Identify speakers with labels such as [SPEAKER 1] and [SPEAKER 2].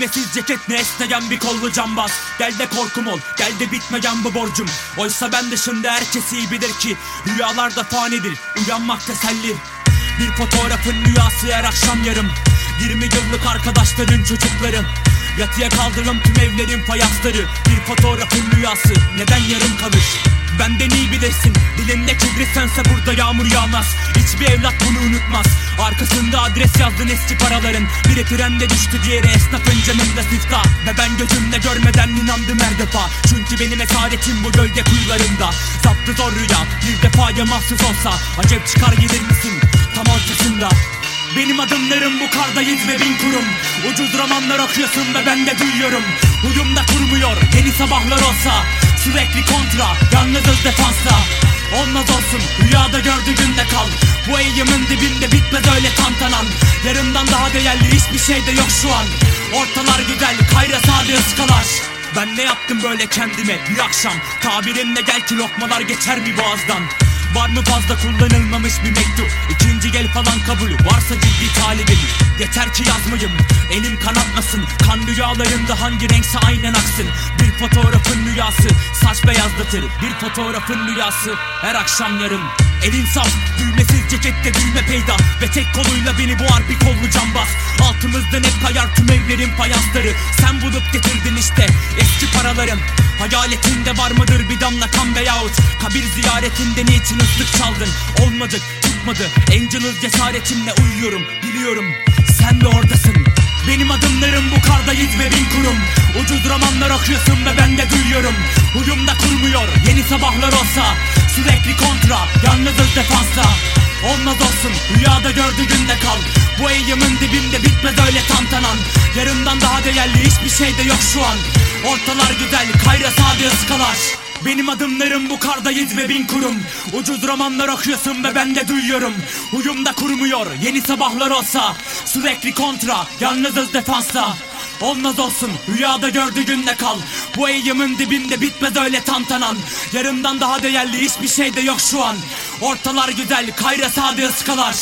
[SPEAKER 1] düğmesiz ceket ne esneyen bir kollu cambaz. Gel de korkum ol gel de bitmeyen bu borcum. Oysa ben dışında herkes iyi bilir ki Rüyalar da fanidir uyanmak teselli Bir fotoğrafın rüyası her akşam yarım. 20 yıllık arkadaşların çocuklarım. Yatıya kaldırım tüm evlerin fayansları. Bir fotoğrafın rüyası neden yarım kalır? Benden iyi bilirsin Dilinde kibrit sense burada yağmur yağmaz Hiçbir evlat bunu unutmaz. Arkasında adres yazdın eski paraların. Biri trende düştü diğeri esnafın camında sifta Ve ben gözümle görmeden inandım her defa. Çünkü benim esaretim bu gölge kuyularında. Zaptı zor rüya bir defaya mahsus olsa. Acep çıkar gelir misin? Tam ortasında. Benim adımlarım bu karda yüz ve bin kurum. Ucuz romanlar okuyorsun ve ben de duyuyorum. Uyumda kurmuyor yeni sabahlar olsa. Sürekli kontra yalnızız defansta Olmaz olsun rüyada gördüğünde kal. Bu eyyamın dibinde bitmez öyle tantanan. Yarından daha değerli hiçbir şey de yok şu an. Ortalar güzel kayra sade ıskalar ben ne yaptım böyle kendime bir akşam? Tabirinle gel ki lokmalar geçer mi boğazdan Var mı fazla kullanılmamış bir mektup? İkinci gel falan kabul varsa ciddi talibim Yeter ki yazmayayım elim kanatmasın. Kan rüyalarında hangi renkse aynen aksın. Bir fotoğrafın rüyası saç beyazlatır Bir fotoğrafın rüyası her akşam yarın Elin saf düğmesiz cekette düğme peyda. Ve tek koluyla beni boğar bir kollu cambaz. Altımızdan hep kayar tüm evlerin fayansları Sen bulup getirdin işte eski paralarım. Hayaletinde var mıdır bir damla kan veyahut? Kabir ziyaretinde niçin ıslık çaldın? Olmadık tutmadı. Angel'ız cesaretimle uyuyorum biliyorum. Sen de oradasın. Benim adımlarım bu karda yüz ve bin kurum. Ucuz romanlar okuyorsun ve ben de duyuyorum. Uyumda kurmuyor. Yeni sabahlar olsa Sürekli kontra yalnızız defansta. Olmaz olsun rüyada gördüğünde kal. Bu eyyamın dibinde bitmez öyle tantanan. Yarından daha değerli hiçbir şey de yok şu an. Ortalar güzel kayra sade ıskalar benim adımlarım bu karda yüz ve bin kurum. Ucuz romanlar okuyorsun ve ben de duyuyorum. Uyumda kurmuyor yeni sabahlar olsa. Sürekli kontra yalnızız defansta. Olmaz olsun rüyada gördüğünde kal Bu eyyamın dibinde bitmez öyle tantanan. Yarından daha değerli hiçbir şey de yok şu an. Ortalar güzel kayra sade ıskalar